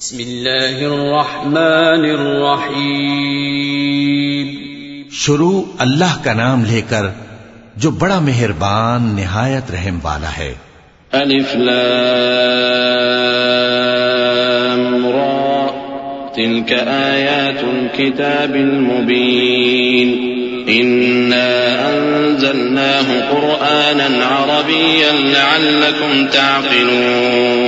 بسم الله الرحمن الرحيم شروع اللہ کا نام لے کر جو بڑا مہربان نہایت رحم والا ہے۔ ألف لام را۔ تلك آيات الكتاب المبين إنا أنزلناه قرآنا عربيا لعلكم تعقلون۔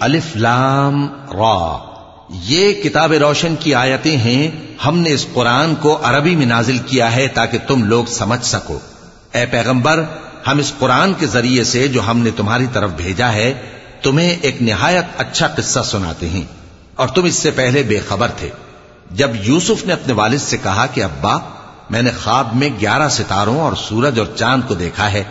الف لام را۔ یہ کتاب روشن کی آیتیں ہیں، ہم نے اس قرآن کو عربی میں نازل کیا ہے تاکہ تم لوگ سمجھ سکو۔ اے پیغمبر، ہم اس قرآن کے ذریعے سے جو ہم نے تمہاری طرف بھیجا ہے، تمہیں ایک نہایت اچھا قصہ سناتے ہیں۔ اور تم اس سے پہلے بے خبر تھے۔ جب یوسف نے اپنے والد سے کہا کہ، ابا، میں نے خواب میں گیارہ ستاروں اور سورج اور چاند کو دیکھا ہے۔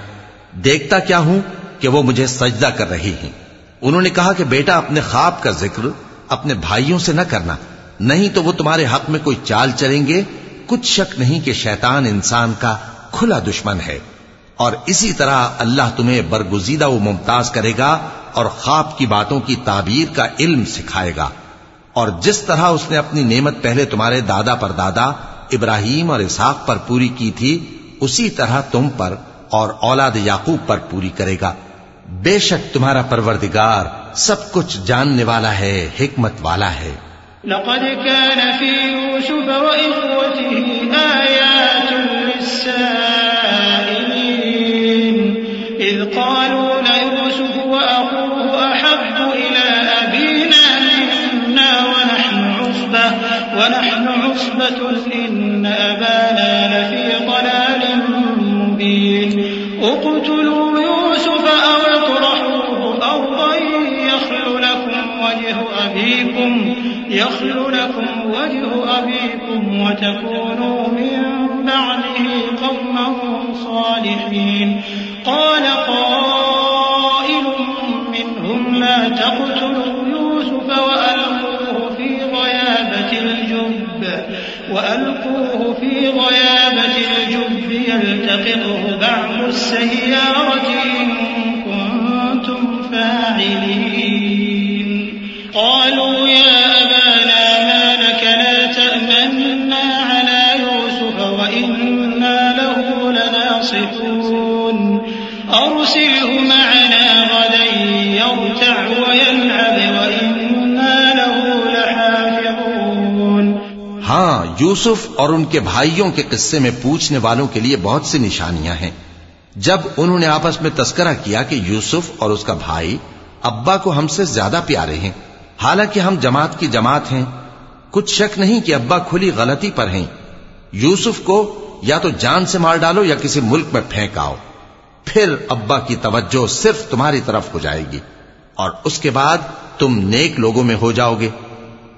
دیکھتا کیا ہوں کہ وہ مجھے سجدہ کر رہی ہیں۔ انہوں نے کہا کہ بیٹا، اپنے خواب کا ذکر اپنے بھائیوں سے نہ کرنا۔ نہیں تو وہ تمہارے حق میں کوئی چال چلیں گے۔ کچھ شک نہیں کہ شیطان انسان کا کھلا دشمن ہے۔ اور اسی طرح اللہ تمہیں برگزیدہ و ممتاز کرے گا اور خواب کی باتوں کی تعبیر کا علم سکھائے گا۔ اور جس طرح اس نے اپنی نعمت پہلے تمہارے دادا پر دادا، ابراہیم اور اسحاق پر پوری کی تھی، اسی طرح تم پر اور اولاد یعقوب پر پوری کرے گا۔ بے شک تمہارا پروردگار سب کچھ جاننے والا ہے، حکمت والا ہے۔ لقد كان في يوسف وإخوته آيات للسائلين، إذ قالوا ليوسف وأخوه أحب إلى أبينا منا ونحن عصبة ونحن عصبة، إن أبانا لفي أبيكم يخل لكم وجه أبيكم وتكونوا من بعده قوما صالحين. قال قائل منهم لا تقتلوا يوسف وألقوه في غيابة الجب. وألقوه في غيابة الجب يلتقطه بعض السيارة إن كنتم فاعلين. یوسف اور ان کے بھائیوں کے قصے میں پوچھنے والوں کے لیے بہت سی نشانیاں ہیں۔ جب انہوں نے آپس میں تذکرہ کیا کہ یوسف اور اس کا بھائی ابا کو ہم سے زیادہ پیارے ہیں، حالانکہ ہم جماعت کی جماعت ہیں، کچھ شک نہیں کہ ابا کھلی غلطی پر ہیں۔ یوسف کو یا تو جان سے مار ڈالو یا کسی ملک میں پھینک آؤ۔ پھر ابا کی توجہ صرف تمہاری طرف ہو جائے گی اور اس کے بعد تم نیک لوگوں میں ہو جاؤ گے۔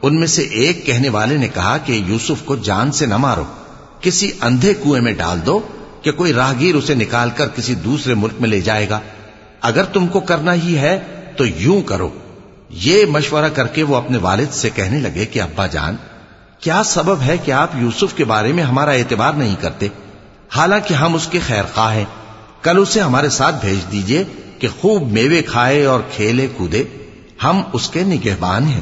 ان میں سے ایک کہنے والے نے کہا کہ یوسف کو جان سے نہ مارو، کسی اندھے کنویں میں ڈال دو کہ کوئی راہگیر اسے نکال کر کسی دوسرے ملک میں لے جائے گا۔ اگر تم کو کرنا ہی ہے تو یوں کرو۔ یہ مشورہ کر کے وہ اپنے والد سے کہنے لگے کہ، ابا جان، کیا سبب ہے کہ آپ یوسف کے بارے میں ہمارا اعتبار نہیں کرتے؟ حالانکہ ہم اس کے خیر خواہ ہیں۔ کل اسے ہمارے ساتھ بھیج دیجیے کہ خوب میوے کھائے اور کھیلے کودے۔ ہم اس کے نگہبان ہیں۔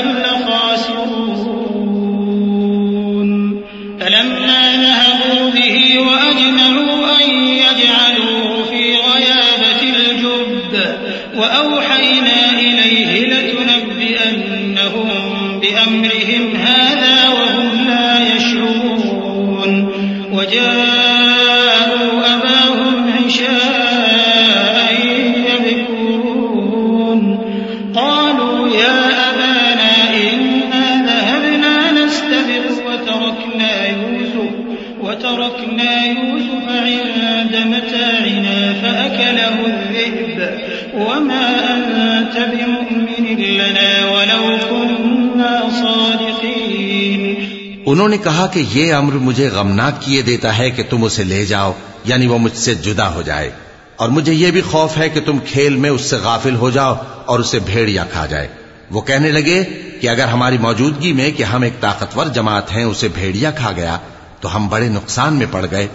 انہوں نے کہا کہ یہ امر مجھے غمناک کیے دیتا ہے کہ تم اسے لے جاؤ یعنی وہ مجھ سے جدا ہو جائے۔ اور مجھے یہ بھی خوف ہے کہ تم کھیل میں اس سے غافل ہو جاؤ اور اسے بھیڑیا کھا جائے۔ وہ کہنے لگے کہ اگر ہماری موجودگی میں کہ ہم ایک طاقتور جماعت ہیں، اسے بھیڑیا کھا گیا، تو ہم بڑے نقصان میں پڑ گئے۔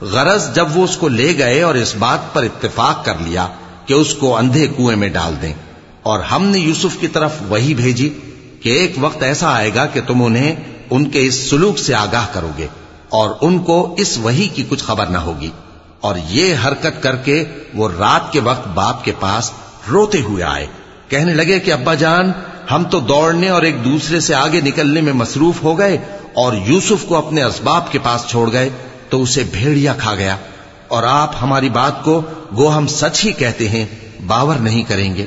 غرض جب وہ اس کو لے گئے اور اس بات پر اتفاق کر لیا کہ اس کو اندھے کنویں میں ڈال دیں۔ اور ہم نے یوسف کی طرف وہی بھیجی کہ ایک وقت ایسا آئے گا کہ تم انہیں ان کے اس سلوک سے آگاہ کرو گے اور ان کو اس وہی کی کچھ خبر نہ ہوگی۔ اور یہ حرکت کر کے وہ رات کے وقت باپ کے پاس روتے ہوئے آئے۔ کہنے لگے کہ ابا جان، ہم تو دوڑنے اور ایک دوسرے سے آگے نکلنے میں مصروف ہو گئے اور یوسف کو اپنے اسباب کے پاس چھوڑ گئے تو اسے بھیڑیا کھا گیا۔ اور آپ ہماری بات کو گو ہم سچ ہی کہتے ہیں، باور نہیں کریں گے۔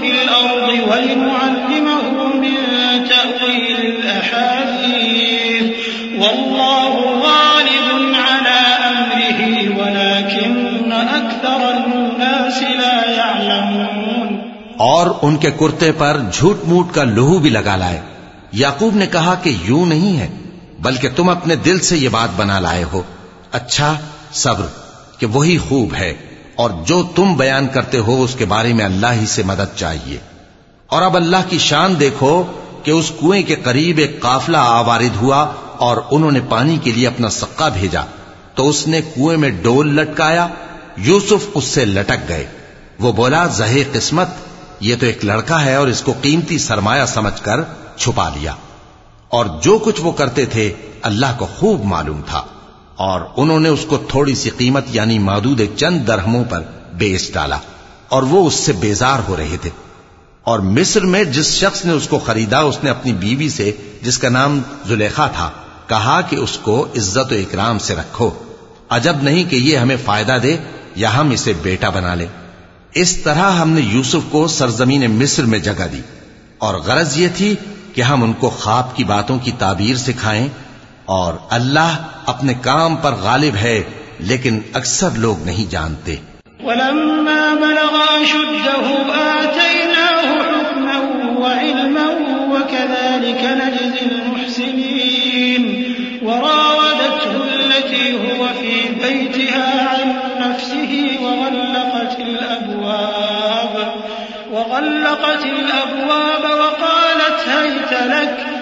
في الأرض ولنعلمه من تأويل الأحاديث. والله غالب على أمره، ولكن أكثر الناس لا يعلمون. اور ان کے کرتے پر جھوٹ موٹ کا لہو بھی لگا لائے۔ یعقوب نے کہا کہ یوں نہیں ہے، بلکہ تم اپنے دل سے یہ بات بنا لائے ہو۔ اچھا صبر، کہ وہی خوب ہے۔ اور جو تم بیان کرتے ہو اس کے بارے میں اللہ ہی سے مدد چاہیے۔ اور اب اللہ کی شان دیکھو کہ اس کنویں کے قریب ایک قافلہ آوارد ہوا اور انہوں نے پانی کے لیے اپنا سکا بھیجا۔ تو اس نے کنویں میں ڈول لٹکایا، یوسف اس سے لٹک گئے۔ وہ بولا، زہے قسمت، یہ تو ایک لڑکا ہے اور اس کو قیمتی سرمایہ سمجھ کر چھپا لیا۔ اور جو کچھ وہ کرتے تھے، اللہ کو خوب معلوم تھا۔ اور انہوں نے اس کو تھوڑی سی قیمت یعنی مادود چند درہموں پر بیچ ڈالا اور وہ اس سے بیزار ہو رہے تھے۔ اور مصر میں جس شخص نے اس کو خریدا، اس نے اپنی بیوی سے، جس کا نام زلیخا تھا، کہا کہ اس کو عزت و اکرام سے رکھو۔ عجب نہیں کہ یہ ہمیں فائدہ دے یا ہم اسے بیٹا بنا لیں اس طرح ہم نے یوسف کو سرزمین مصر میں جگہ دی۔ اور غرض یہ تھی کہ ہم ان کو خواب کی باتوں کی تعبیر سکھائیں اور اللہ اپنے کام پر غالب ہے، لیکن اکثر لوگ نہیں جانتے۔ ولما بلغ أشده آتيناه حكما وعلما وكذلك نجزي المحسنين وراودته التي هو في بيتها عن نفسه وغلقت الأبواب وغلقت الأبواب وقالت هيت لك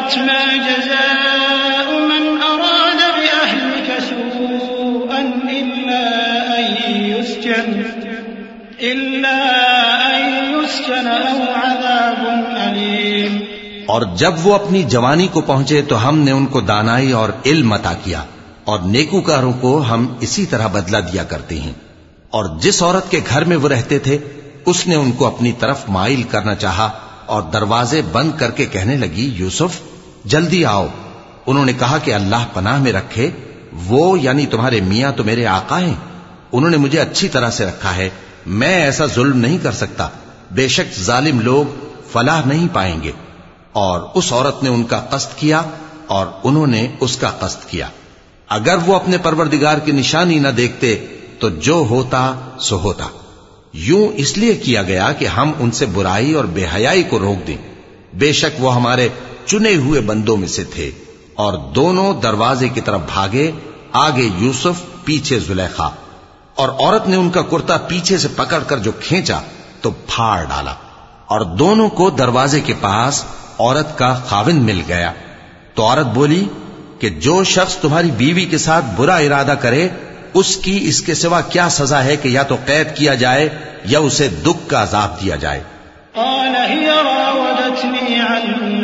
قالت ما جزاء من أراد بأهلك سوءا إلا أن يسجن، إلا أن يسجن أو عذاب أليم. اور جب وہ اپنی جوانی کو پہنچے تو ہم نے ان کو دانائی اور علم عطا کیا، اور نیکوکاروں کو ہم اسی طرح بدلہ دیا کرتے ہیں۔ اور جس عورت کے گھر میں وہ رہتے تھے، اس نے ان کو اپنی طرف مائل کرنا چاہا، اور دروازے بند کر کے کہنے لگی، یوسف جلدی آؤ۔ انہوں نے کہا کہ اللہ پناہ میں رکھے، وہ یعنی تمہارے میاں تو میرے آقا ہیں۔ انہوں نے مجھے اچھی طرح سے رکھا ہے، میں ایسا ظلم نہیں کر سکتا۔ بے شک ظالم لوگ فلاح نہیں پائیں گے۔ اور اس عورت نے ان کا قصد کیا اور انہوں نے اس کا قصد کیا۔ اگر وہ اپنے پروردگار کی نشانی نہ دیکھتے، تو جو ہوتا سو ہوتا۔ یوں اس لیے کیا گیا کہ ہم ان سے برائی اور بے حیائی کو روک دیں۔ بے شک وہ ہمارے چنے ہوئے بندوں میں سے تھے اور دونوں دروازے کی طرف بھاگے، آگے یوسف، پیچھے زلیخا۔ اور عورت نے ان کا کرتا پیچھے سے پکڑ کر جو کھینچا تو پھاڑ ڈالا۔ اور دونوں کو دروازے کے پاس عورت کا خاوند مل گیا۔ تو عورت بولی کہ جو شخص تمہاری بیوی کے ساتھ برا ارادہ کرے، اس کی اس کے سوا کیا سزا ہے کہ یا تو قید کیا جائے یا اسے دکھ کا عذاب دیا جائے۔ قال هي راودتني عن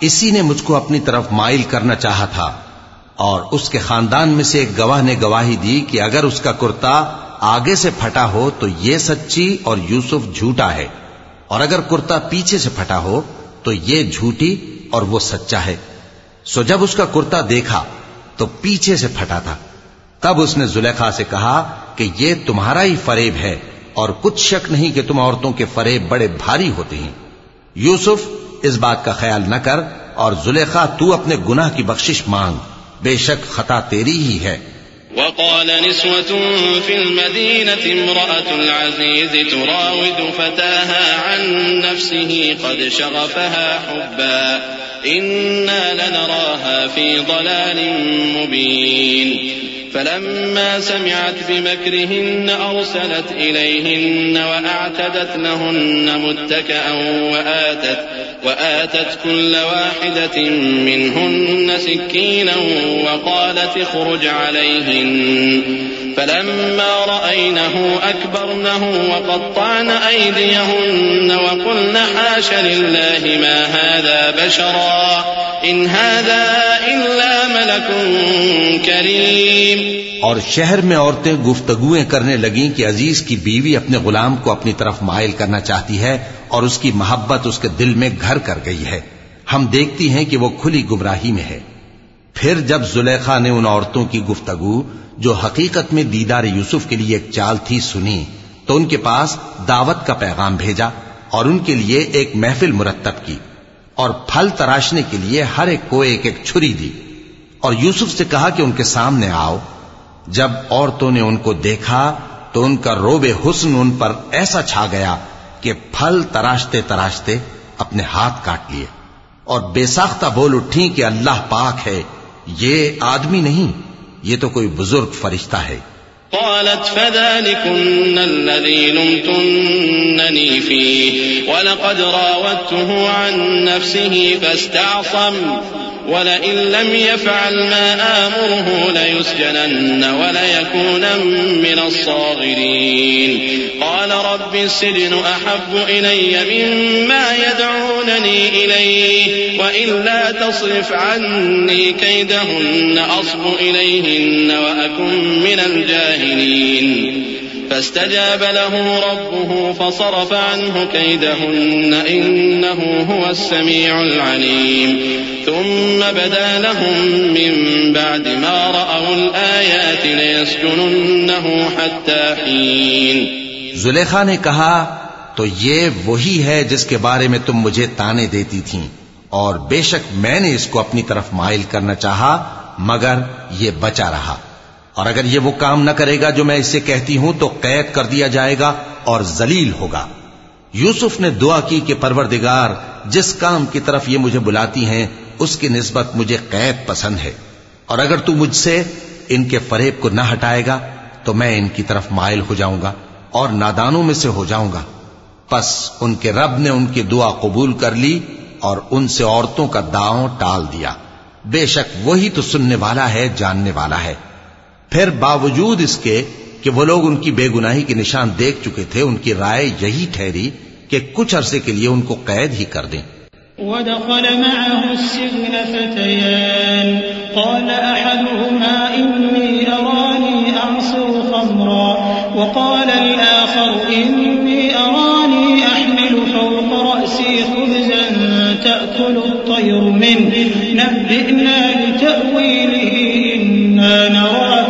اسی نے مجھ کو اپنی طرف مائل کرنا چاہا تھا اور اس کے خاندان میں سے ایک گواہ نے گواہی دی کہ اگر اس کا کرتا آگے سے پھٹا ہو تو یہ سچی اور یوسف جھوٹا ہے اور اگر کرتا پیچھے سے پھٹا ہو تو یہ جھوٹی اور وہ سچا ہے۔ سو جب اس کا کرتا دیکھا تو پیچھے سے پھٹا تھا۔ تب اس نے زلیخا سے کہا کہ یہ تمہارا ہی فریب ہے اور کچھ شک نہیں کہ تم عورتوں کے فریب بڑے بھاری ہوتے ہیں۔ یوسف اس بات کا خیال نہ کر اور زلیخا تو اپنے گناہ کی بخشش مانگ۔ بے شک خطا تیری ہی ہے۔ وقال نسوة في المدينة امرأة العزيز تراود فتاها عن نفسه قد شغفها حبا۔ إنا لنراها في ضلال مبين۔ فلما سمعت بمكرهن أرسلت إليهن وأعتدت لهن متكأ وآتت, وآتت كل واحدة منهن سكينا وقالت اخرج عليهن. فلما رأينه أكبرنه وقطعن أيديهن وقلن حاش لله ما هذا بشرا. إن هذا إلا ملك كريم. اور شہر میں عورتیں گفتگویں کرنے لگیں کہ عزیز کی بیوی اپنے غلام کو اپنی طرف مائل کرنا چاہتی ہے اور اس کی محبت اس کے دل میں گھر کر گئی ہے۔ ہم دیکھتی ہیں کہ وہ کھلی گمراہی میں ہے۔ پھر جب زلیخا نے ان عورتوں کی گفتگو، جو حقیقت میں دیدار یوسف کے لیے ایک چال تھی، سنی، تو ان کے پاس دعوت کا پیغام بھیجا اور ان کے لیے ایک محفل مرتب کی اور پھل تراشنے کے لیے ہر ایک کو ایک ایک چھری دی۔ اور یوسف سے کہا کہ ان کے سامنے آؤ۔ جب عورتوں نے ان کو دیکھا، تو ان کا روب حسن ان پر ایسا چھا گیا کہ پھل تراشتے تراشتے اپنے ہاتھ کاٹ لیے اور بے ساختہ بول اٹھی کہ اللہ پاک ہے، یہ آدمی نہیں، یہ تو کوئی بزرگ فرشتہ ہے۔ قالت فذلكن الذي لمتنني فيه، ولقد راودته عن نفسه فاستعصم۔ ولئن لم يفعل ما آمره ليسجنن وليكون من الصاغرين. قال رب السجن أحب إلي مما يدعونني إليه وإلا تصرف عني كيدهن أصب إليهن وأكن من الجاهلين. فاستجاب له ربه فصرف عنه كيدهن إنه هو السميع العليم. ثم بدا لهم من بعد ما رأوا الآيات ليسجننه حتى حين. زلیخا نے کہا، تو یہ وہی ہے جس کے بارے میں تم مجھے تانے دیتی تھیں، اور بے شک میں نے اس کو اپنی طرف مائل کرنا چاہا، مگر یہ بچا رہا۔ اور اگر یہ وہ کام نہ کرے گا جو میں اسے کہتی ہوں تو قید کر دیا جائے گا اور ذلیل ہوگا۔ یوسف نے دعا کی کہ پروردگار جس کام کی طرف یہ مجھے بلاتی ہیں، اس کی نسبت مجھے قید پسند ہے۔ اور اگر تو مجھ سے ان کے فریب کو نہ ہٹائے گا، تو میں ان کی طرف مائل ہو جاؤں گا اور نادانوں میں سے ہو جاؤں گا۔ پس ان کے رب نے ان کی دعا قبول کر لی اور ان سے عورتوں کا داؤں ٹال دیا۔ بے شک وہی تو سننے والا ہے، جاننے والا ہے۔ پھر باوجود اس کے کہ وہ لوگ ان کی بے گناہی کے نشان دیکھ چکے تھے، ان کی رائے یہی ٹھہری کہ کچھ عرصے کے لیے ان کو قید ہی کر دیں۔ ودخل معه السجن فتيان قال أحدهما إني أراني أعصر خمرا وقال الآخر إني أراني أحمل فوق رأسي خبزا تأكل الطير منه، نبئنا بتأويله إنا نراك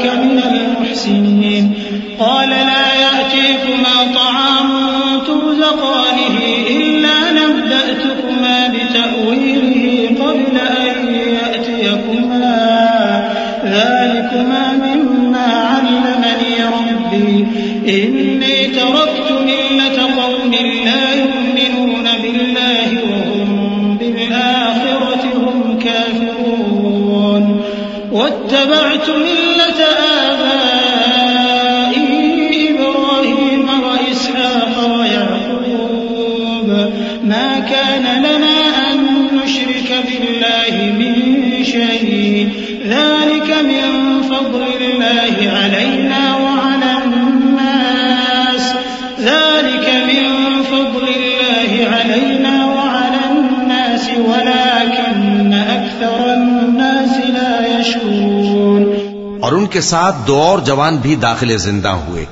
اور ان کے ساتھ دو اور جوان بھی داخل زندہ ہوئے۔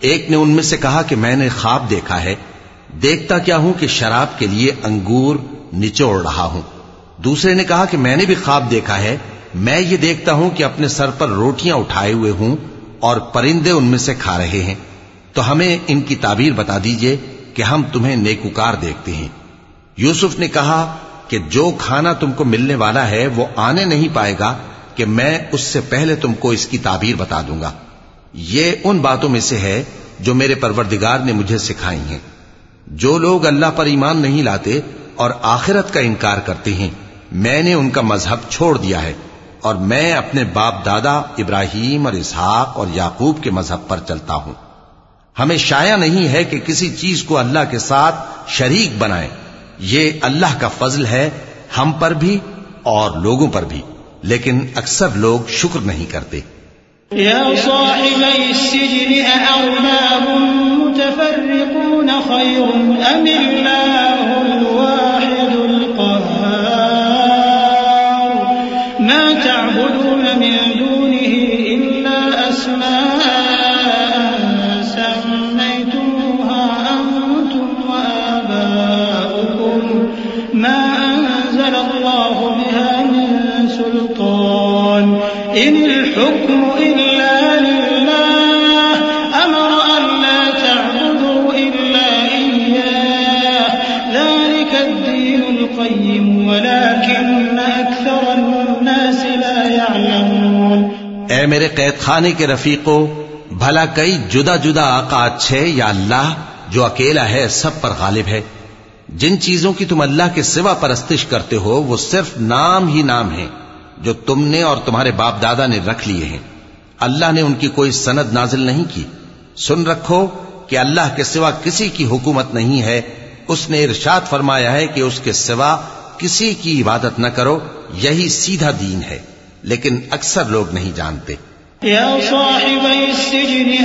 ایک نے ان میں سے کہا کہ میں نے خواب دیکھا ہے۔ دیکھتا کیا ہوں کہ شراب کے لیے انگور نچوڑ رہا ہوں۔ دوسرے نے کہا کہ میں نے بھی خواب دیکھا ہے۔ میں یہ دیکھتا ہوں کہ اپنے سر پر روٹیاں اٹھائے ہوئے ہوں اور پرندے ان میں سے کھا رہے ہیں۔ تو ہمیں ان کی تعبیر بتا دیجیے کہ ہم تمہیں نیکوکار دیکھتے ہیں۔ یوسف نے کہا کہ جو کھانا تم کو ملنے والا ہے وہ آنے نہیں پائے گا کہ میں اس سے پہلے تم کو اس کی تعبیر بتا دوں گا۔ یہ ان باتوں میں سے ہے جو میرے پروردگار نے مجھے سکھائی ہیں۔ جو لوگ اللہ پر ایمان نہیں لاتے اور آخرت کا انکار کرتے ہیں، میں نے ان کا مذہب چھوڑ دیا ہے اور میں اپنے باپ دادا ابراہیم اور اسحاق اور یعقوب کے مذہب پر چلتا ہوں۔ ہمیں شایا نہیں ہے کہ کسی چیز کو اللہ کے ساتھ شریک بنائیں۔ یہ اللہ کا فضل ہے ہم پر بھی اور لوگوں پر بھی۔ لیکن اکثر لوگ شکر نہیں کرتے۔ يا صاحبي السجن أأرباب متفرقون خير أم الله الواحد القهار ما تعبدون من إن الحكم إلا لله أمر أن لا تعبدوا إلا إياه ذلك الدين القيم ولكن أكثر الناس لا يعلمون اے میرے قید خانے کے رفیقو، بھلا کئی جدا جدا آقا اچھے یا اللہ جو اکیلا ہے سب پر غالب ہے۔ جن چیزوں کی تم اللہ کے سوا پرستش کرتے ہو، وہ صرف نام ہی نام ہیں۔ جو تم نے اور تمہارے باپ دادا نے رکھ لیے ہیں۔ اللہ نے ان کی کوئی سند نازل نہیں کی۔ سن رکھو کہ اللہ کے سوا کسی کی حکومت نہیں ہے۔ اس نے ارشاد فرمایا ہے کہ اس کے سوا کسی کی عبادت نہ کرو۔ یہی سیدھا دین ہے۔ لیکن اکثر لوگ نہیں جانتے۔ يا صاحبي السجن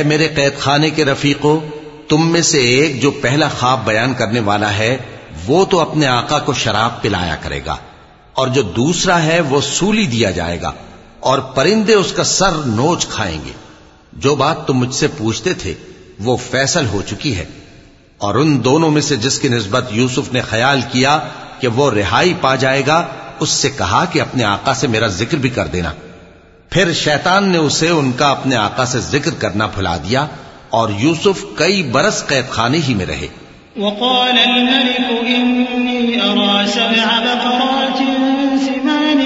اے میرے قید خانے کے رفیقو، تم میں سے ایک جو پہلا خواب بیان کرنے والا ہے، وہ تو اپنے آقا کو شراب پلایا کرے گا، اور جو دوسرا ہے، وہ سولی دیا جائے گا، اور پرندے اس کا سر نوچ کھائیں گے۔ جو بات تم مجھ سے پوچھتے تھے، وہ فیصل ہو چکی ہے۔ اور ان دونوں میں سے جس کی نسبت یوسف نے خیال کیا کہ وہ رہائی پا جائے گا، اس سے کہا کہ اپنے آقا سے میرا ذکر بھی کر دینا۔ پھر شیطان نے اسے ان کا اپنے آقا سے ذکر کرنا بھلا دیا اور یوسف کئی برس قید خانے ہی میں رہے۔ وقال الملك إني أرى سبع بقرات سمان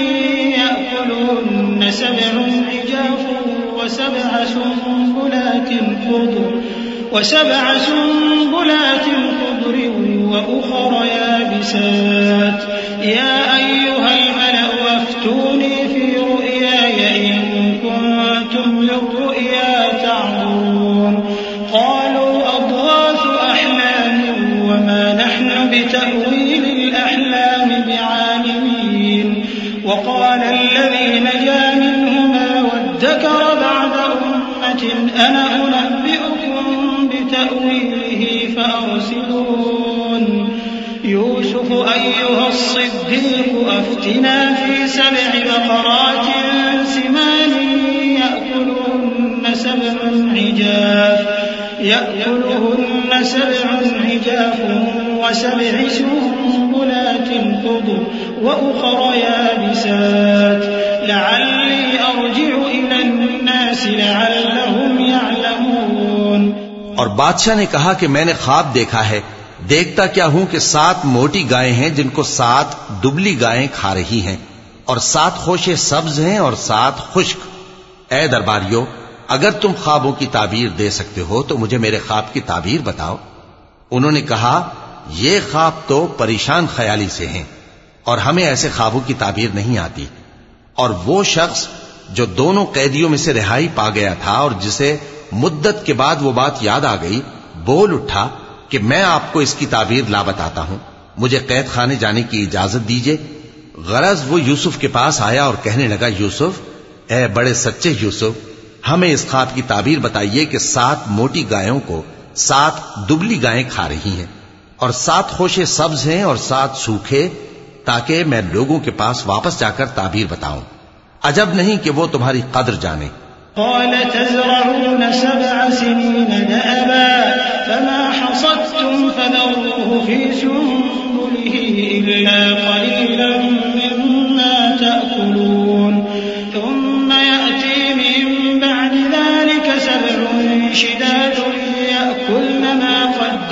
يأكلهن سبع عجاف وسبع سنبلات خضر وسبع سنبلات خضر وأخر يابسات. يا أيها بتأويل الأحلام بعالمين. وقال الذي نجا منهما وادكر بعد أمة أنا أنبئكم بتأويله فأرسلون. يوسف أيها الصديق أفتنا في سبع بقرات سمان يأكلهن سبع عجاف يأكلهن سبع عجاف وسبع سنبلات خضر وأخر يابسات. لعلي أرجع إلى الناس لعلهم يعلمون. اور بادشاہ نے کہا کہ میں نے خواب دیکھا ہے، دیکھتا کیا ہوں کہ سات موٹی گائیں ہیں جن کو سات دبلی گائیں کھا رہی ہیں، اور سات خوشے سبز ہیں اور سات خشک۔ اے درباریو اگر تم خوابوں کی تعبیر دے سکتے ہو تو مجھے میرے خواب کی تعبیر بتاؤ۔ انہوں نے کہا، یہ خواب تو پریشان خیالی سے ہیں اور ہمیں ایسے خوابوں کی تعبیر نہیں آتی۔ اور وہ شخص جو دونوں قیدیوں میں سے رہائی پا گیا تھا اور جسے مدت کے بعد وہ بات یاد آ گئی، بول اٹھا کہ میں آپ کو اس کی تعبیر لا بتاتا ہوں۔ مجھے قید خانے جانے کی اجازت دیجیے غرض وہ یوسف کے پاس آیا اور کہنے لگا، یوسف، اے بڑے سچے یوسف ہمیں اس خواب کی تعبیر بتائیے کہ سات موٹی گایوں کو سات دبلی گائیں کھا رہی ہیں اور سات خوشے سبز ہیں اور سات سوکھے تاکہ میں لوگوں کے پاس واپس جا کر تعبیر بتاؤں۔ عجب نہیں کہ وہ تمہاری قدر جانے۔ قال تزرعون سبع سنين دأبا فما حصدتم فذروه في سنبله إلا قليلا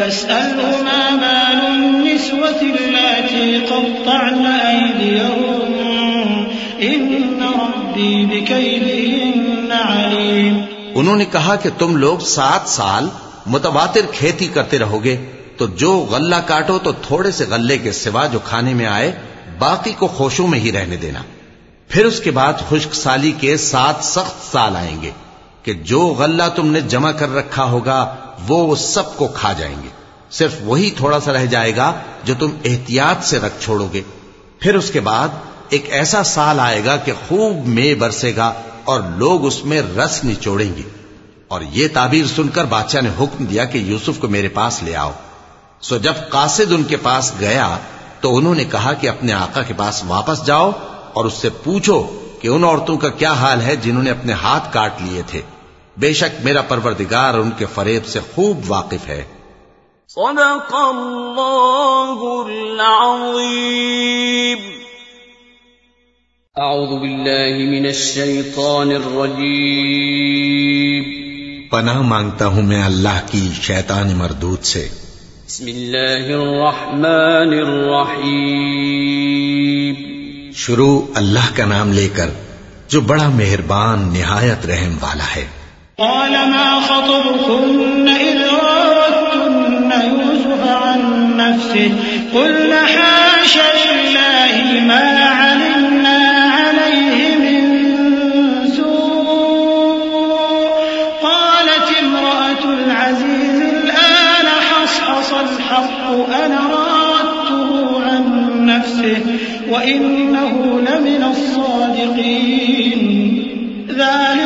النسوة فاسأله ما بال النسوة اللاتي قطعن أيديهن. إن ربي بكيدهن عليم. انہوں نے کہا کہ تم لوگ سات سال متواتر کھیتی کرتے رہو گے، تو جو غلہ کاٹو تو تھوڑے سے غلے کے سوا جو کھانے میں آئے، باقی کو خوشوں میں ہی رہنے دینا۔ پھر اس کے بعد خشک سالی کے سات سخت سال آئیں گے۔ کہ جو غلہ تم نے جمع کر رکھا ہوگا، وہ سب کو کھا جائیں گے۔ صرف وہی تھوڑا سا رہ جائے گا جو تم احتیاط سے رکھ چھوڑو گے۔ پھر اس کے بعد ایک ایسا سال آئے گا کہ خوب میں برسے گا اور لوگ اس میں رس نچوڑیں گے۔ اور یہ تعبیر سن کر بادشاہ نے حکم دیا کہ یوسف کو میرے پاس لے آؤ۔ سو جب قاصد ان کے پاس گیا تو انہوں نے کہا کہ اپنے آقا کے پاس واپس جاؤ اور اس سے پوچھو کہ ان عورتوں کا کیا حال ہے جنہوں نے اپنے ہاتھ کاٹ لیے تھے۔ بے شک میرا پروردگار ان کے فریب سے خوب واقف ہے۔ صدق اللہ العظیم۔ اعوذ باللہ من الشیطان الرجیم۔ پناہ مانگتا ہوں میں اللہ کی شیطان مردود سے۔ بسم اللہ الرحمن الرحیم۔ شروع اللہ کا نام لے کر جو بڑا مہربان نہایت رحم والا ہے۔ قال ما خطبكن إذ راوتن يوسف عن نفسه قلنا حاش لله ما علمنا عليه من سوء. قالت امرأة العزيز الآن حصحص الحق أنا راودته عن نفسه وإنه لمن الصادقين. ذلك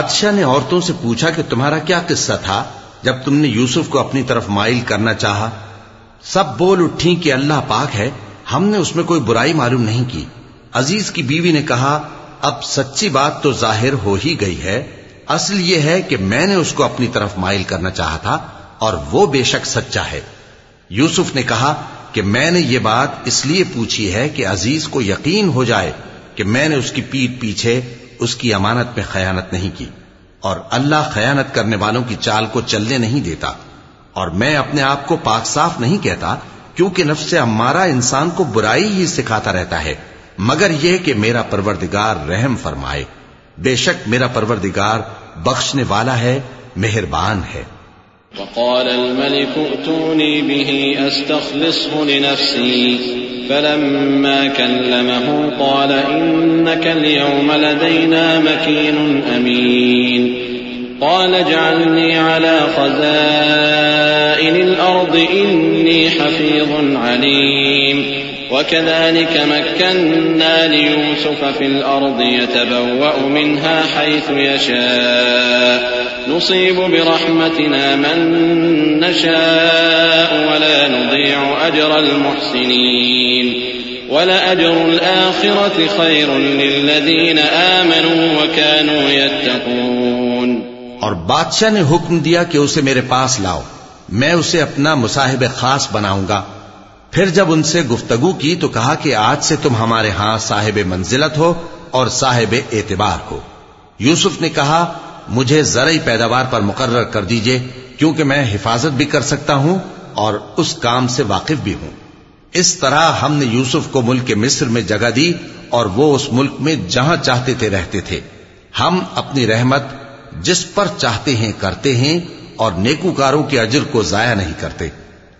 بادشاہ نے عورتوں سے پوچھا کہ تمہارا کیا قصہ تھا جب تم نے یوسف کو اپنی طرف مائل کرنا چاہا۔ سب بول اٹھی کہ اللہ پاک ہے، ہم نے اس میں کوئی برائی معلوم نہیں کی۔ عزیز کی بیوی نے کہا، اب سچی بات تو ظاہر ہو ہی گئی ہے۔ اصل یہ ہے کہ میں نے اس کو اپنی طرف مائل کرنا چاہا تھا اور وہ بے شک سچا ہے۔ یوسف نے کہا کہ میں نے یہ بات اس لیے پوچھی ہے کہ عزیز کو یقین ہو جائے کہ میں نے اس کی پیٹ پیچھے اس کی امانت میں خیانت نہیں کی اور اللہ خیانت کرنے والوں کی چال کو چلنے نہیں دیتا اور میں اپنے آپ کو پاک صاف نہیں کہتا کیونکہ نفس ہمارا انسان کو برائی ہی سکھاتا رہتا ہے، مگر یہ کہ میرا پروردگار رحم فرمائے۔ بے شک میرا پروردگار بخشنے والا ہے، مہربان ہے۔ وقال الملك ائتوني به أستخلصه لنفسي. فلما كلمه قال إنك اليوم لدينا مكين أمين. قال اجعلني على خزائن الأرض إني حفيظ عليم. وكذلك مكنا ليوسف في الأرض يتبوأ منها حيث يشاء. نصيب برحمتنا من نشاء ولا نضيع اجر المحسنين ولأجر الآخرة خير للذين آمنوا وكانوا يتقون اور بادشاہ نے حکم دیا کہ اسے میرے پاس لاؤ، میں اسے اپنا مصاحب خاص بناؤں گا۔ پھر جب ان سے گفتگو کی تو کہا کہ آج سے تم ہمارے ہاں صاحب منزلت ہو اور صاحب اعتبار ہو۔ یوسف نے کہا مجھے زرعی پیداوار پر مقرر کر دیجیے، کیونکہ میں حفاظت بھی کر سکتا ہوں اور اس کام سے واقف بھی ہوں۔ اس طرح ہم نے یوسف کو ملک مصر میں جگہ دی اور وہ اس ملک میں جہاں چاہتے تھے رہتے تھے۔ ہم اپنی رحمت جس پر چاہتے ہیں کرتے ہیں اور نیکوکاروں کے اجر کو ضائع نہیں کرتے۔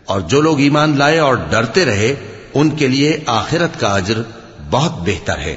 اور جو لوگ ایمان لائے اور ڈرتے رہے، ان کے لیے آخرت کا اجر بہت بہتر ہے۔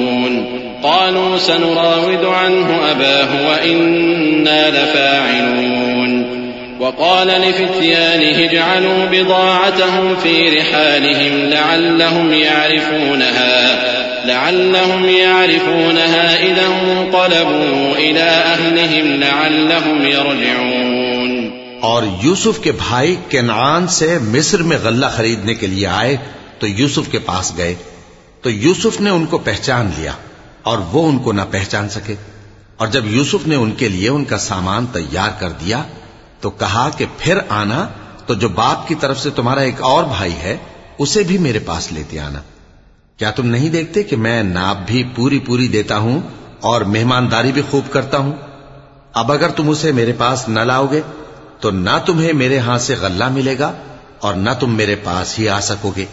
قالوا سنراود عنه أباه وإنا لفاعلون. وقال لفتيانه اجعلوا بضاعتهم في رحالهم لعلهم يعرفونها لعلهم يعرفونها إذا انقلبوا إلى أهلهم لعلهم يرجعون. اور یوسف کے بھائی کنعان سے مصر میں غلہ خریدنے کے لیے آئے، تو یوسف کے پاس گئے، تو یوسف نے ان کو پہچان لیا۔ اور وہ ان کو نہ پہچان سکے۔ اور جب یوسف نے ان کے لیے ان کا سامان تیار کر دیا، تو کہا کہ پھر آنا، تو جو باپ کی طرف سے تمہارا ایک اور بھائی ہے، اسے بھی میرے پاس لیتے آنا۔ کیا تم نہیں دیکھتے کہ میں ناپ بھی پوری پوری دیتا ہوں اور مہمانداری بھی خوب کرتا ہوں؟ اب اگر تم اسے میرے پاس نہ لاؤ گے تو نہ تمہیں میرے ہاں سے غلہ ملے گا اور نہ تم میرے پاس ہی آ سکو گے۔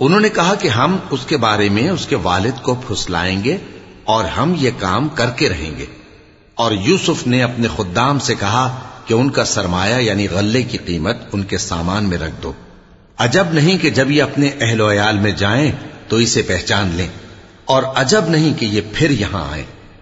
انہوں نے کہا کہ ہم اس کے بارے میں اس کے والد کو پھسلائیں گے اور ہم یہ کام کر کے رہیں گے۔ اور یوسف نے اپنے خدام سے کہا کہ ان کا سرمایہ یعنی غلے کی قیمت ان کے سامان میں رکھ دو۔ عجب نہیں کہ جب یہ اپنے اہل و عیال میں جائیں تو اسے پہچان لیں اور عجب نہیں کہ یہ پھر یہاں آئیں۔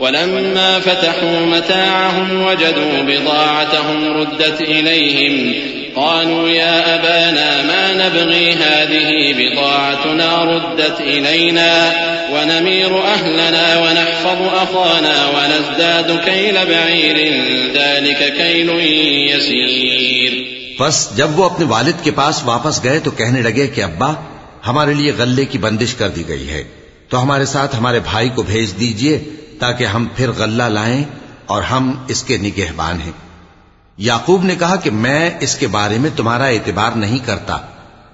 ولما فتحوا متاعهم وجدوا بضاعتهم ردت إليهم. قالوا يا أبانا ما نبغي هذه بضاعتنا ردت إلينا ونمير أهلنا ونحفظ أخانا ونزداد كيل بعير ذلك كيل يسير. بس جب وہ اپنے والد کے پاس واپس گئے تو کہنے لگے کہ ابا، ہمارے لیے غلے کی بندش کر دی گئی ہے، تو ہمارے ساتھ ہمارے بھائی کو بھیج دیجیے تاکہ ہم پھر غلہ لائیں اور ہم اس کے نگہبان ہیں۔ یعقوب نے کہا کہ میں اس کے بارے میں تمہارا اعتبار نہیں کرتا،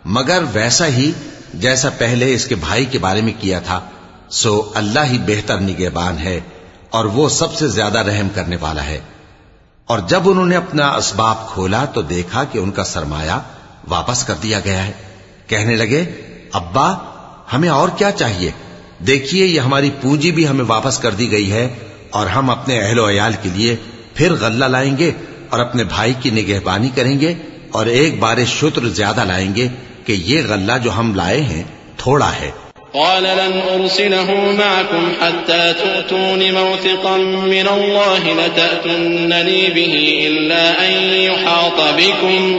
مگر ویسا ہی جیسا پہلے اس کے بھائی کے بارے میں کیا تھا، سو اللہ ہی بہتر نگہبان ہے اور وہ سب سے زیادہ رحم کرنے والا ہے۔ اور جب انہوں نے اپنا اسباب کھولا تو دیکھا کہ ان کا سرمایہ واپس کر دیا گیا ہے۔ کہنے لگے، ابا، ہمیں اور کیا چاہیے؟ دیکھیے یہ ہماری پونجی بھی ہمیں واپس کر دی گئی ہے اور ہم اپنے اہل و عیال کے لیے پھر غلہ لائیں گے اور اپنے بھائی کی نگہبانی کریں گے اور ایک بار شتر زیادہ لائیں گے کہ یہ غلہ جو ہم لائے ہیں تھوڑا ہے۔ قال لن أرسله معكم حتى تؤتون موثقا من الله لتأتنني به إلا أن يحاط بكم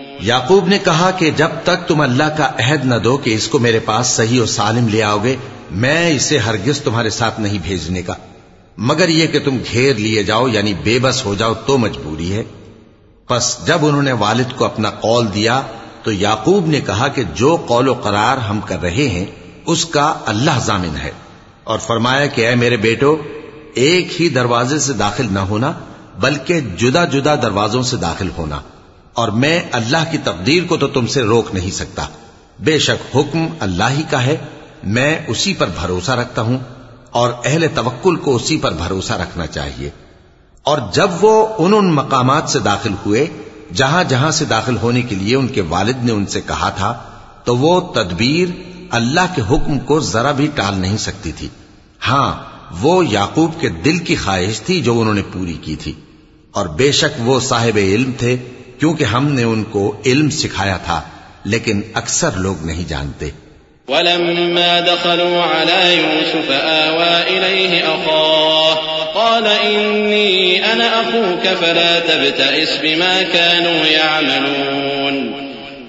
یعقوب نے کہا کہ جب تک تم اللہ کا عہد نہ دو کہ اس کو میرے پاس صحیح و سالم لے آؤ گے، میں اسے ہرگز تمہارے ساتھ نہیں بھیجنے کا۔ مگر یہ کہ تم گھیر لیے جاؤ یعنی بے بس ہو جاؤ تو مجبوری ہے۔ پس جب انہوں نے والد کو اپنا قول دیا، تو یعقوب نے کہا کہ جو قول و قرار ہم کر رہے ہیں، اس کا اللہ ضامن ہے۔ اور فرمایا کہ اے میرے بیٹو، ایک ہی دروازے سے داخل نہ ہونا، بلکہ جدا جدا دروازوں سے داخل ہونا۔ اور میں اللہ کی تقدیر کو تو تم سے روک نہیں سکتا۔ بے شک حکم اللہ ہی کا ہے، میں اسی پر بھروسہ رکھتا ہوں اور اہل توکل کو اسی پر بھروسہ رکھنا چاہیے۔ اور جب وہ ان ان مقامات سے داخل ہوئے، جہاں جہاں سے داخل ہونے کے لیے ان کے والد نے ان سے کہا تھا، تو وہ تدبیر اللہ کے حکم کو ذرا بھی ٹال نہیں سکتی تھی۔ ہاں وہ یعقوب کے دل کی خواہش تھی جو انہوں نے پوری کی تھی۔ اور بے شک وہ صاحب علم تھے کیونکہ ہم نے ان کو علم سکھایا تھا، لیکن اکثر لوگ نہیں جانتے۔ ولما دخلوا على يوسف آوى إليه أخاه، قال إني أنا أخوك، فلا تبتئس بما كانوا يعملون۔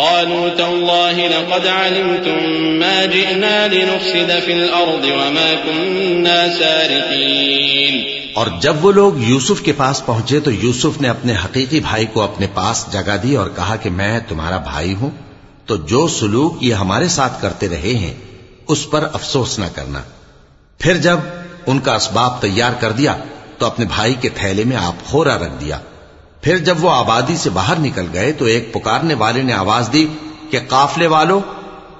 قالوا تالله لقد علمتم ما جئنا لنفسد في الأرض وما كنا سارقين. اور جب وہ لوگ یوسف کے پاس پہنچے تو یوسف نے اپنے حقیقی بھائی کو اپنے پاس جگہ دی اور کہا کہ میں تمہارا بھائی ہوں، تو جو سلوک یہ ہمارے ساتھ کرتے رہے ہیں، اس پر افسوس نہ کرنا۔ پھر جب ان کا اسباب تیار کر دیا، تو اپنے بھائی کے تھیلے میں آپ خورا رکھ دیا۔ پھر جب وہ آبادی سے باہر نکل گئے تو ایک پکارنے والے نے آواز دی کہ قافلے والو،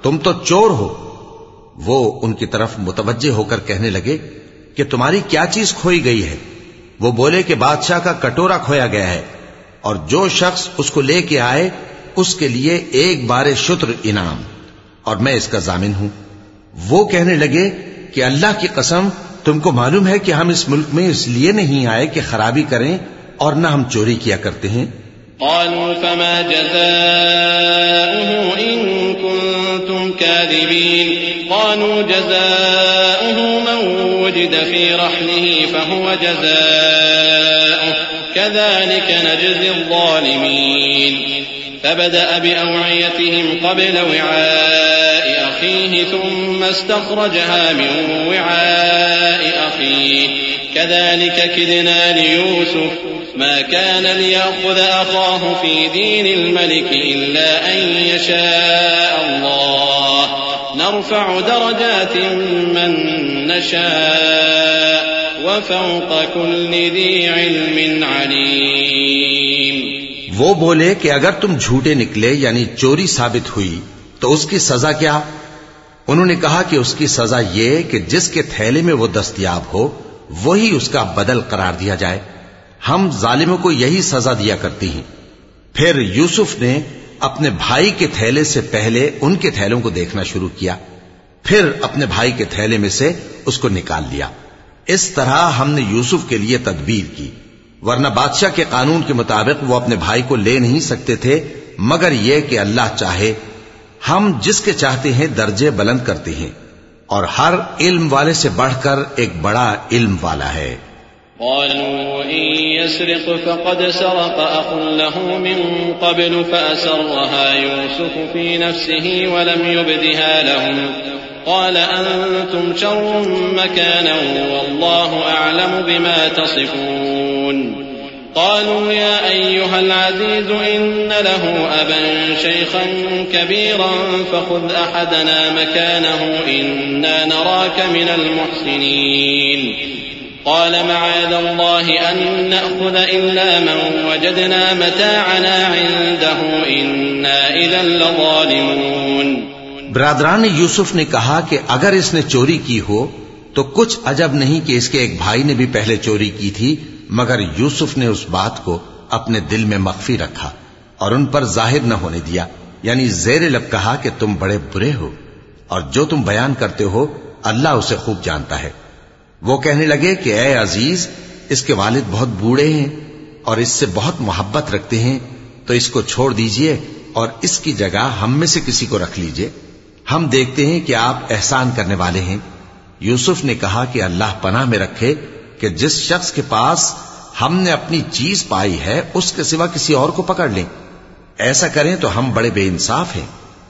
تم تو چور ہو۔ وہ ان کی طرف متوجہ ہو کر کہنے لگے کہ تمہاری کیا چیز کھوئی گئی ہے؟ وہ بولے کہ بادشاہ کا کٹورا کھویا گیا ہے اور جو شخص اس کو لے کے آئے، اس کے لیے ایک بار شتر انعام۔ اور میں اس کا ضامن ہوں۔ وہ کہنے لگے کہ اللہ کی قسم، تم کو معلوم ہے کہ ہم اس ملک میں اس لیے نہیں آئے کہ خرابی کریں اور نہ ہم چوری کیا کرتے ہیں قالوا فما جزاؤه إن كنتم كاذبين। قالوا جزاؤه من وجد في رحله فهو جزاؤه كذلك نجزي الظالمين. فبدأ بأوعيتهم قبل وعاء أخيه ثم استخرجها من وعاء أخيه. كذلك كدنا ليوسف ما كان ليأخذ أخاه في دين الملك إلا أن يشاء الله. نرفع درجات من نشاء وفوق كل ذي علم عليم. وہ بولے کہ اگر تم جھوٹے نکلے یعنی چوری ثابت ہوئی تو اس کی سزا کیا؟ انہوں نے کہا کہ اس کی سزا یہ کہ جس کے تھیلے میں وہ دستیاب ہو، وہی اس کا بدل قرار دیا جائے۔ ہم ظالموں کو یہی سزا دیا کرتی ہیں۔ پھر یوسف نے اپنے بھائی کے تھیلے سے پہلے ان کے تھیلوں کو دیکھنا شروع کیا۔ پھر اپنے بھائی کے تھیلے میں سے اس کو نکال لیا۔ اس طرح ہم نے یوسف کے لیے تدبیر کی۔ ورنہ بادشاہ کے قانون کے مطابق وہ اپنے بھائی کو لے نہیں سکتے تھے، مگر یہ کہ اللہ چاہے، ہم جس کے چاہتے ہیں درجے بلند کرتے ہیں۔ اور ہر علم والے سے بڑھ کر ایک بڑا علم والا ہے۔ قالوا إن يسرق فقد سرق أخ له من قبل فأسرها يوسف في نفسه ولم يبدها لهم. قال أنتم شر مكانا والله أعلم بما تصفون. قالوا يا أيها العزيز إن له أبا شيخا كبيرا فخذ أحدنا مكانه إنا نراك من المحسنين. قال معاذ الله أن نأخذ إلا من وجدنا متاعنا عنده، إنا إذا لظالمون. برادران یوسف نے کہا کہ اگر اس نے چوری کی ہو، تو کچھ عجب نہیں کہ اس کے ایک بھائی نے بھی پہلے چوری کی تھی، مگر یوسف نے اس بات کو اپنے دل میں مخفی رکھا اور ان پر ظاہر نہ ہونے دیا یعنی زیر لب کہا کہ تم بڑے برے ہو، اور جو تم بیان کرتے ہو، اللہ اسے خوب جانتا ہے۔ وہ کہنے لگے کہ اے عزیز، اس کے والد بہت بوڑھے ہیں اور اس سے بہت محبت رکھتے ہیں، تو اس کو چھوڑ دیجیے اور اس کی جگہ ہم میں سے کسی کو رکھ لیجیے۔ ہم دیکھتے ہیں کہ آپ احسان کرنے والے ہیں۔ یوسف نے کہا کہ اللہ پناہ میں رکھے کہ جس شخص کے پاس ہم نے اپنی چیز پائی ہے، اس کے سوا کسی اور کو پکڑ لیں۔ ایسا کریں تو ہم بڑے بے انصاف ہیں۔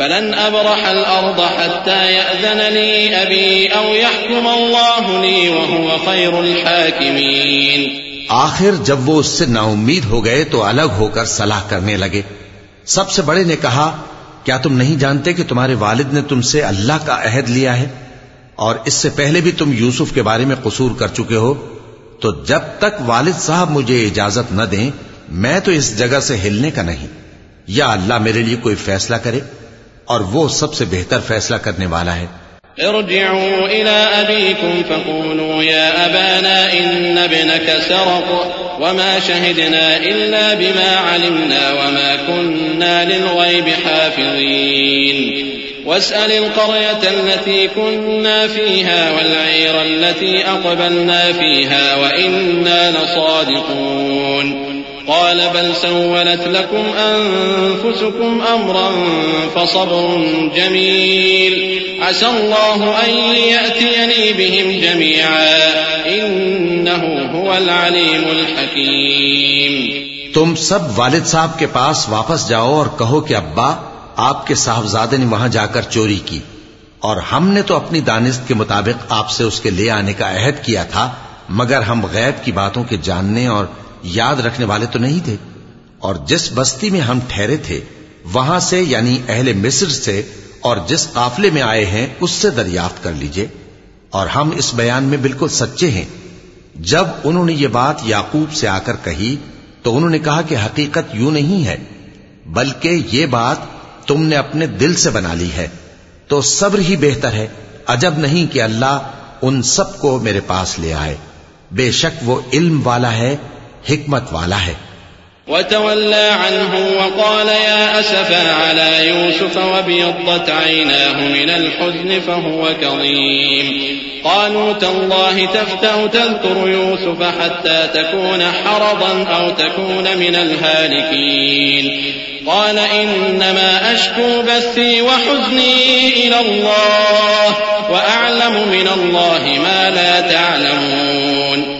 فلن أبرح الأرض حتى يأذن لي أبي أو يحكم الله لي وهو خير الحاكمين۔ آخر جب وہ اس سے نا امید ہو گئے تو الگ ہو کر صلاح کرنے لگے۔ سب سے بڑے نے کہا، کیا تم نہیں جانتے کہ تمہارے والد نے تم سے اللہ کا عہد لیا ہے؟ اور اس سے پہلے بھی تم یوسف کے بارے میں قصور کر چکے ہو۔ تو جب تک والد صاحب مجھے اجازت نہ دیں، میں تو اس جگہ سے ہلنے کا نہیں۔ یا اللہ میرے لیے کوئی فیصلہ کرے۔ اور وہ سب سے بہتر فیصلہ کرنے والا ہے ارجعوا إلى أبيكم فقولوا يا أبانا إن ابنك سرق وما شهدنا إلا بما علمنا وما كنا للغيب حافظين. واسأل القرية التي كنا فيها والعير التي أقبلنا فيها وإنا لصادقون. قال بل سولت لكم أنفسكم أمرا فصبر جميل. عسى الله أن يأتيني بهم جميعا. إنه هو العليم الحكيم. تم سب والد صاحب کے پاس واپس جاؤ اور کہو کہ ابا، آپ کے صاحبزادے نے وہاں جا کر چوری کی۔ اور ہم نے تو اپنی دانست کے مطابق آپ سے اس کے لے آنے کا عہد کیا تھا، مگر ہم غیب کی باتوں کے جاننے اور یاد رکھنے والے تو نہیں تھے۔ اور جس بستی میں ہم ٹھہرے تھے، وہاں سے یعنی اہل مصر سے اور جس قافلے میں آئے ہیں، اس سے دریافت کر لیجیے۔ اور ہم اس بیان میں بالکل سچے ہیں۔ جب انہوں نے یہ بات یعقوب سے آ کر کہی، تو انہوں نے کہا کہ حقیقت یوں نہیں ہے، بلکہ یہ بات تم نے اپنے دل سے بنا لی ہے۔ تو صبر ہی بہتر ہے۔ عجب نہیں کہ اللہ ان سب کو میرے پاس لے آئے۔ بے شک وہ علم والا ہے حکمت والا ہے۔ وتولى عنه وقال يا أسفا على يوسف وابيضت عيناه من الحزن فهو كظيم۔ قالوا تالله تفتأ تذكر يوسف حتى تكون حرضا أو تكون من الهالكين۔ قال إنما أشكو بثي وحزني إلى الله وأعلم من الله ما لا تعلمون۔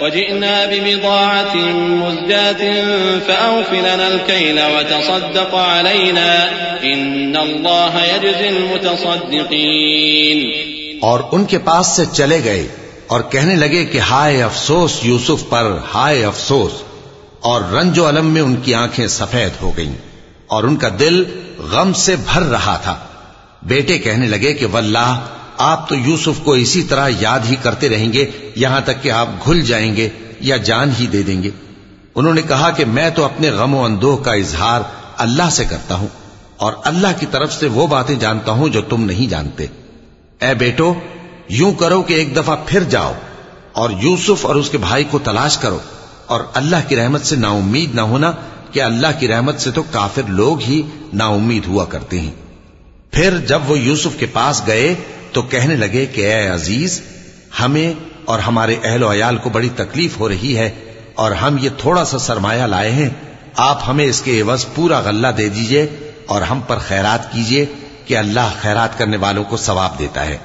وجئنا ببضاعة مزجاة فأوف لنا الكيل وتصدق علينا إن الله يجزي المتصدقين. اور ان کے پاس سے چلے گئے اور کہنے لگے کہ ہائے افسوس یوسف پر، ہائے افسوس، اور رنج و علم میں ان کی آنکھیں سفید ہو گئیں، اور ان کا دل غم سے بھر رہا تھا۔ بیٹے کہنے لگے کہ واللہ آپ تو یوسف کو اسی طرح یاد ہی کرتے رہیں گے، یہاں تک کہ آپ گھل جائیں گے یا جان ہی دے دیں گے۔ انہوں نے کہا کہ میں تو اپنے غم و اندوہ کا اظہار اللہ سے کرتا ہوں اور اللہ کی طرف سے وہ باتیں جانتا ہوں جو تم نہیں جانتے۔ اے بیٹو، یوں کرو کہ ایک دفعہ پھر جاؤ اور یوسف اور اس کے بھائی کو تلاش کرو اور اللہ کی رحمت سے نا امید نہ ہونا کہ اللہ کی رحمت سے تو کافر لوگ ہی نا امید ہوا کرتے ہیں۔ پھر جب وہ یوسف کے پاس گئے تو کہنے لگے کہ اے عزیز، ہمیں اور ہمارے اہل و عیال کو بڑی تکلیف ہو رہی ہے اور ہم یہ تھوڑا سا سرمایہ لائے ہیں۔ آپ ہمیں اس کے عوض پورا غلہ دے دیجیے اور ہم پر خیرات کیجیے کہ اللہ خیرات کرنے والوں کو ثواب دیتا ہے۔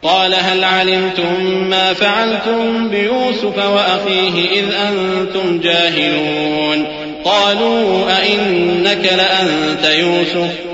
قال هل علمتم ما فعلتم بيوسف وأخيه إذ أنتم جاهلون؟ قالوا أئنك لأنت يوسف؟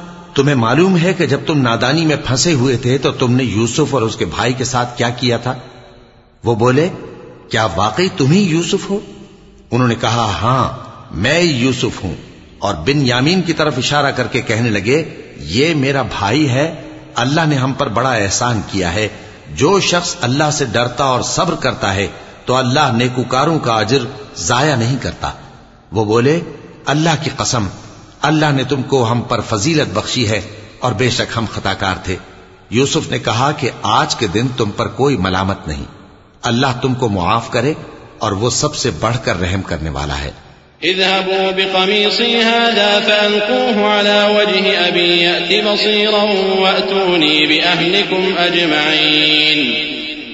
تمہیں معلوم ہے کہ جب تم نادانی میں پھنسے ہوئے تھے تو تم نے یوسف اور اس کے بھائی کے ساتھ کیا کیا تھا؟ وہ بولے، کیا واقعی تم ہی یوسف ہو؟ انہوں نے کہا ہاں میں یوسف ہوں۔ اور بن یامین کی طرف اشارہ کر کے کہنے لگے، یہ میرا بھائی ہے، اللہ نے ہم پر بڑا احسان کیا ہے۔ جو شخص اللہ سے ڈرتا اور صبر کرتا ہے، تو اللہ نیکوکاروں کا اجر ضائع نہیں کرتا۔ وہ بولے، اللہ کی قسم اللہ نے تم کو ہم پر فضیلت بخشی ہے اور بے شک ہم خطا کار تھے۔ یوسف نے کہا کہ آج کے دن تم پر کوئی ملامت نہیں۔ اللہ تم کو معاف کرے اور وہ سب سے بڑھ کر رحم کرنے والا ہے۔ اذهبوا بقميصي هذا فألقوه على وجه أبي يأت بصيرا وأتوني بأهلكم أجمعين۔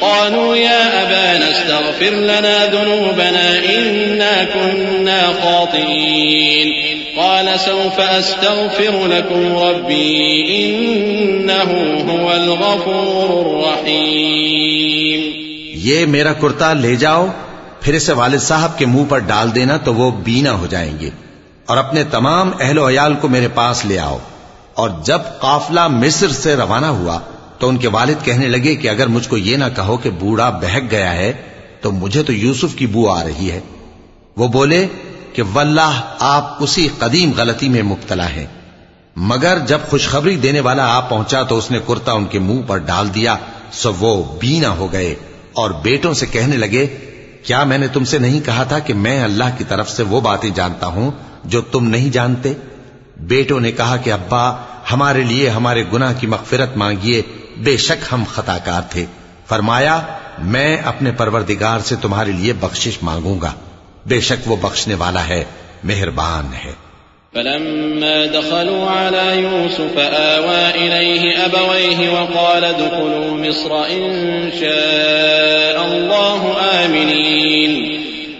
قالوا يا أبانا استغفر لنا ذنوبنا إنا كنا خاطئين. قال سوف أستغفر لكم ربي إنه هو الغفور الرحيم. یہ میرا کرتا لے جاؤ، پھر اسے والد صاحب کے منہ پر ڈال دینا تو وہ بینا ہو جائیں گے۔ اور اپنے تمام اہل و عیال کو میرے پاس لے آؤ۔ اور جب قافلہ مصر سے روانہ ہوا تو ان کے والد کہنے لگے کہ اگر مجھ کو یہ نہ کہو کہ بوڑھا بہک گیا ہے، تو مجھے تو یوسف کی بو آ رہی ہے۔ وہ بولے کہ واللہ، آپ اسی قدیم غلطی میں مبتلا ہیں۔ مگر جب خوشخبری دینے والا آپ پہنچا تو اس نے کرتا ان کے منہ پر ڈال دیا، سو وہ بینا ہو گئے۔ اور بیٹوں سے کہنے لگے، کیا میں نے تم سے نہیں کہا تھا کہ میں اللہ کی طرف سے وہ باتیں جانتا ہوں جو تم نہیں جانتے؟ بیٹوں نے کہا کہ ابا، ہمارے لیے ہمارے گناہ کی مغفرت مانگیے بے شک ہم خطا کار تھے۔ فرمایا، میں اپنے پروردگار سے تمہارے لیے بخشش مانگوں گا۔ بے شک وہ بخشنے والا ہے، مہربان ہے۔ فلما دخلوا على يوسف آوى إليه أبويه وقال، ادخلوا مصر إن شاء الله آمنين.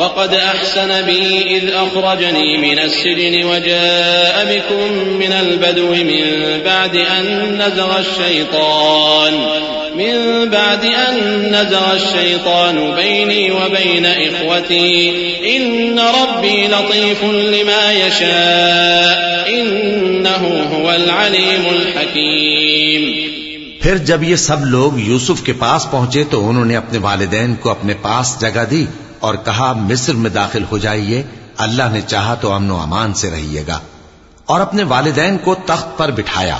وقد أحسن بي إذ أخرجني من السجن وجاء بكم من البدو من بعد أن نزغ الشيطان من بعد أن نزغ الشيطان بيني وبين إخوتي إن ربي لطيف لما يشاء إنه هو العليم الحكيم پھر جب یہ سب لوگ یوسف کے پاس پہنچے تو انہوں نے اپنے والدین کو اپنے پاس جگہ دی اور کہا، مصر میں داخل ہو جائیے، اللہ نے چاہا تو امن و امان سے رہیے گا۔ اور اپنے والدین کو تخت پر بٹھایا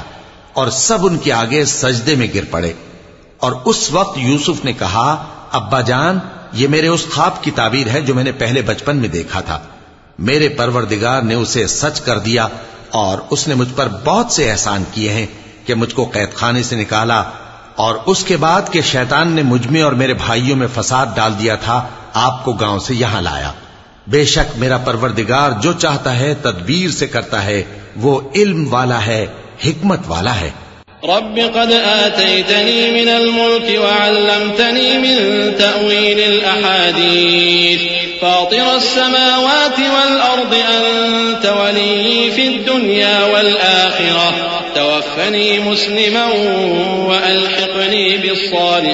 اور سب ان کے آگے سجدے میں گر پڑے۔ اور اس وقت یوسف نے کہا، ابا جان، یہ میرے اس خواب کی تعبیر ہے جو میں نے پہلے بچپن میں دیکھا تھا۔ میرے پروردگار نے اسے سچ کر دیا اور اس نے مجھ پر بہت سے احسان کیے ہیں کہ مجھ کو قید خانے سے نکالا۔ اور اس کے بعد کہ شیطان نے مجھ میں اور میرے بھائیوں میں فساد ڈال دیا تھا آپ کو گاؤں سے یہاں لایا۔ بے شک میرا پروردگار جو چاہتا ہے، تدبیر سے کرتا ہے، وہ علم والا ہے، حکمت والا ہے۔ رب قد آتيتني من الملك وعلمتني من تأويل الأحاديث، فاطر السماوات والأرض، أنت ولي في الدنيا والآخرة. توفني مسلما وألحقني بالصالحين.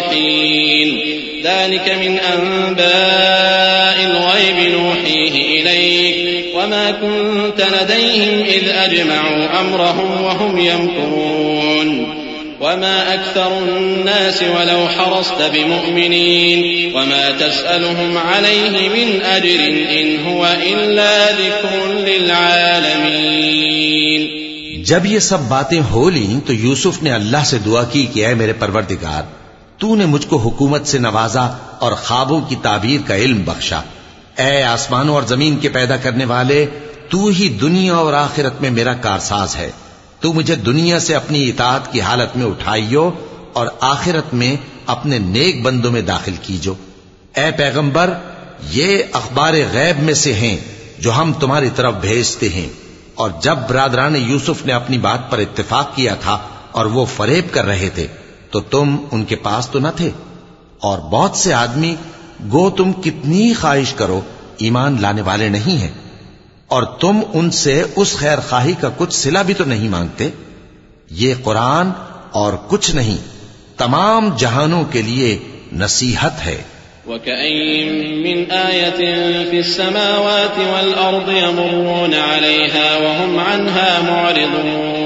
ذلك من أنباء الغيب نوحيه إليك وما كنت لديهم إذ أجمعوا أمرهم وهم يمكرون وما أكثر الناس ولو حرصت بمؤمنين وما تسألهم عليه من أجر إن هو إلا ذكر للعالمين جب یہ سب باتیں ہو لیں تو یوسف نے اللہ سے دعا کی کہ اے میرے پروردگار تو نے مجھ کو حکومت سے نوازا اور خوابوں کی تعبیر کا علم بخشا۔ اے آسمانوں اور زمین کے پیدا کرنے والے، تو ہی دنیا اور آخرت میں میرا کارساز ہے۔ تو مجھے دنیا سے اپنی اطاعت کی حالت میں اٹھائیو اور آخرت میں اپنے نیک بندوں میں داخل کیجو۔ اے پیغمبر، یہ اخبار غیب میں سے ہیں جو ہم تمہاری طرف بھیجتے ہیں۔ اور جب برادران یوسف نے اپنی بات پر اتفاق کیا تھا اور وہ فریب کر رہے تھے تو تم ان کے پاس تو نہ تھے۔ اور بہت سے آدمی، گو تم کتنی خواہش کرو، ایمان لانے والے نہیں ہیں۔ اور تم ان سے اس خیر خواہی کا کچھ سلا بھی تو نہیں مانگتے۔ یہ قرآن اور کچھ نہیں، تمام جہانوں کے لیے نصیحت ہے۔ وكأين من آية في السماوات والأرض يمرون عليها وهم عنها معرضون۔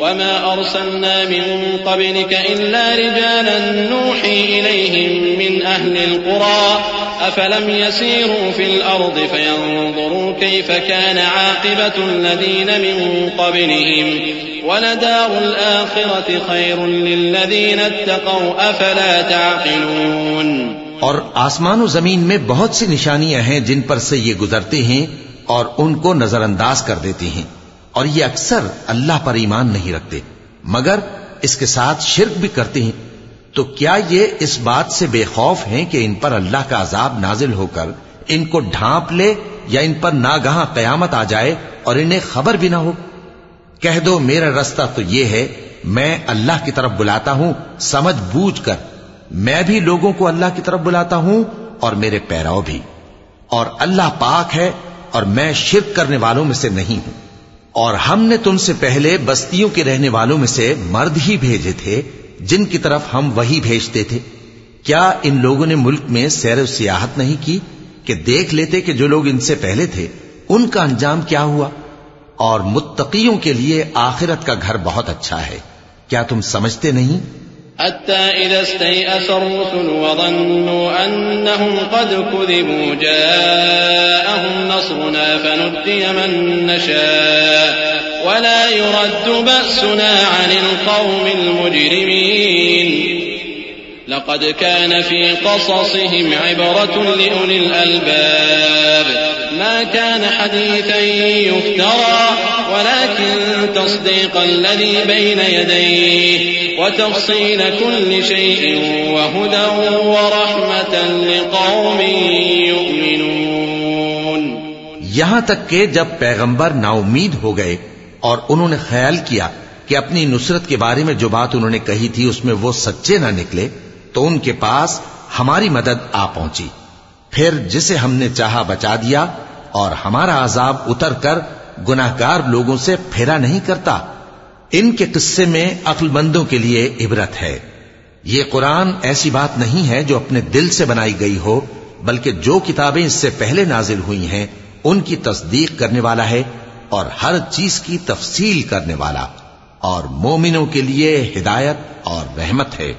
وما أرسلنا من قبلك إلا رجالا نوحي إليهم من أهل القرى أفلم يسيروا في الأرض فينظروا كيف كان عاقبة الذين من قبلهم ولدار الآخرة خير للذين اتقوا أفلا تعقلون اور آسمان و زمین میں بہت سی نشانیاں ہیں جن پر سے یہ گزرتے ہیں اور ان کو نظر انداز کر دیتے ہیں۔ اور یہ اکثر اللہ پر ایمان نہیں رکھتے۔ مگر اس کے ساتھ شرک بھی کرتے ہیں۔ تو کیا یہ اس بات سے بے خوف ہیں کہ ان پر اللہ کا عذاب نازل ہو کر ان کو ڈھانپ لے یا ان پر ناگہاں قیامت آ جائے اور انہیں خبر بھی نہ ہو؟ کہہ دو میرا رستہ تو یہ ہے، میں اللہ کی طرف بلاتا ہوں، سمجھ بوجھ کر میں بھی لوگوں کو اللہ کی طرف بلاتا ہوں اور میرے پیراؤ بھی۔ اور اللہ پاک ہے اور میں شرک کرنے والوں میں سے نہیں ہوں۔ اور ہم نے تم سے پہلے بستیوں کے رہنے والوں میں سے مرد ہی بھیجے تھے، جن کی طرف ہم وہی بھیجتے تھے۔ کیا ان لوگوں نے ملک میں سیر و سیاحت نہیں کی کہ دیکھ لیتے کہ جو لوگ ان سے پہلے تھے، ان کا انجام کیا ہوا؟ اور متقیوں کے لیے آخرت کا گھر بہت اچھا ہے۔ کیا تم سمجھتے نہیں؟ حتى إذا استيأس الرسل وظنوا أنهم قد كذبوا جاءهم نصرنا فنجي من نشاء. ولا يرد بأسنا عن القوم المجرمين. لقد كان في قصصهم عبرة لأولي الألباب. ما كان حديثا يفترى ولكن تصديق الذي بين يديه وتفصيل كل شيء وهدى ورحمة لقوم يؤمنون. یہاں تک کہ جب پیغمبر نا امید ہو گئے اور انہوں نے خیال کیا کہ اپنی نصرت کے بارے میں جو بات انہوں نے کہی تھی اس میں وہ سچے نہ نکلے، تو ان کے پاس ہماری مدد آ پہنچی۔ پھر جسے ہم نے چاہا بچا دیا اور ہمارا عذاب اتر کر گناہگار لوگوں سے پھیرا نہیں کرتا۔ ان کے قصے میں عقل مندوں کے لیے عبرت ہے۔ یہ قرآن ایسی بات نہیں ہے جو اپنے دل سے بنائی گئی ہو، بلکہ جو کتابیں اس سے پہلے نازل ہوئی ہیں، ان کی تصدیق کرنے والا ہے اور ہر چیز کی تفصیل کرنے والا۔ اور مومنوں کے لیے ہدایت اور رحمت ہے۔